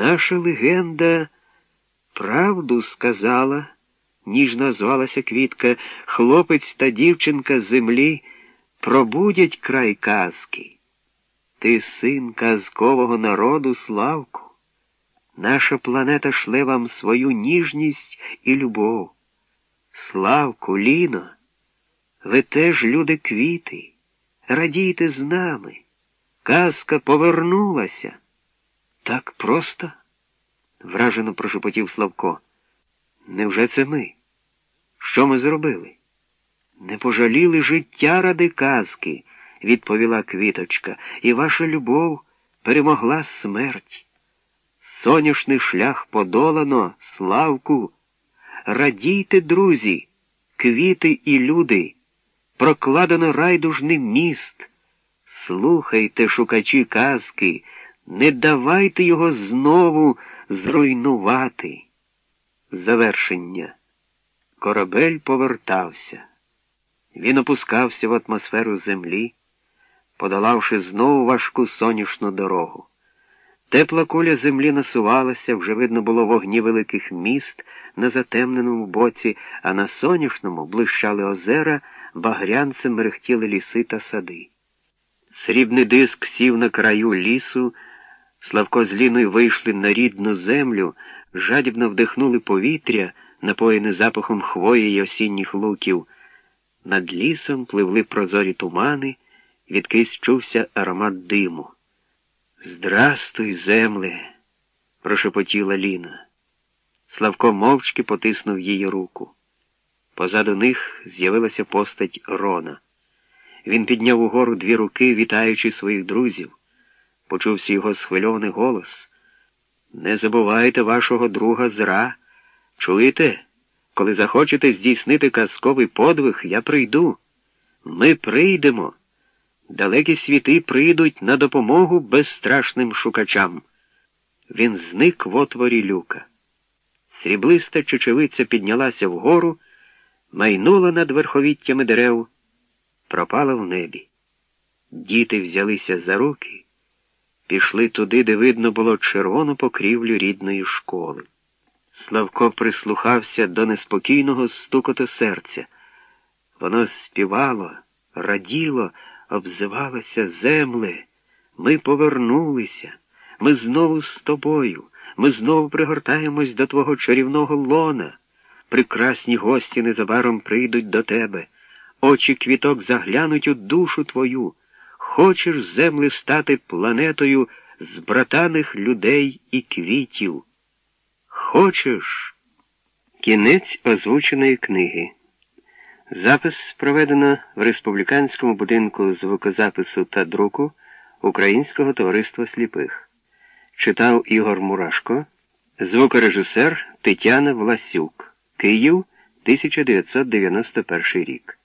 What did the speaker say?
Наша легенда правду сказала, ніжно звалася Квітка, хлопець та дівчинка землі пробудять край казки. Ти син казкового народу, Славку. Наша планета шле вам свою ніжність і любов. Славку, Ліно, ви теж люди квіти, радійте з нами. Казка повернулася. Так просто? вражено прошепотів Славко. Невже це ми? Що ми зробили? Не пожаліли життя ради казки, відповіла квіточка, і ваша любов перемогла смерть. Соняшний шлях подолано, Славку. Радійте, друзі, квіти і люди, прокладено райдужний міст. Слухайте, шукачі казки, не давайте його знову зруйнувати. Завершення. Корабель повертався. Він опускався в атмосферу землі, подолавши знову важку сонячну дорогу. Тепла куля землі насувалася, вже видно було вогні великих міст на затемненому боці, а на сонячному блищали озера, багрянцем мерехтіли ліси та сади. Срібний диск сів на краю лісу, Славко з Ліною вийшли на рідну землю, жадібно вдихнули повітря, напоєне запахом хвої й осінніх луків. Над лісом пливли прозорі тумани, відкись чувся аромат диму. Здрастуй, земле, прошепотіла Ліна. Славко мовчки потиснув її руку. Позаду них з'явилася постать Рона. Він підняв угору дві руки, вітаючи своїх друзів. Почувся його схвильований голос. Не забувайте вашого друга зра. Чуєте? Коли захочете здійснити казковий подвиг, я прийду. Ми прийдемо. Далекі світи прийдуть на допомогу безстрашним шукачам. Він зник в отворі люка. Сріблиста чечевиця піднялася вгору, майнула над верховіттями дерев, пропала в небі. Діти взялися за руки, пішли туди, де видно було червону покрівлю рідної школи. Славко прислухався до неспокійного стукоту серця. Воно співало, раділо, обзивалося земле. Ми повернулися, ми знову з тобою, ми знову пригортаємось до твого чарівного лона. Прекрасні гості незабаром прийдуть до тебе. Очі квіток заглянуть у душу твою. Хочеш земле стати планетою з братаних людей і квітів. Хочеш? Кінець озвученої книги. Запис проведено в Республіканському будинку звукозапису та друку Українського товариства сліпих. Читав Ігор Мурашко, звукорежисер Тетяна Власюк. Київ, 1991 рік.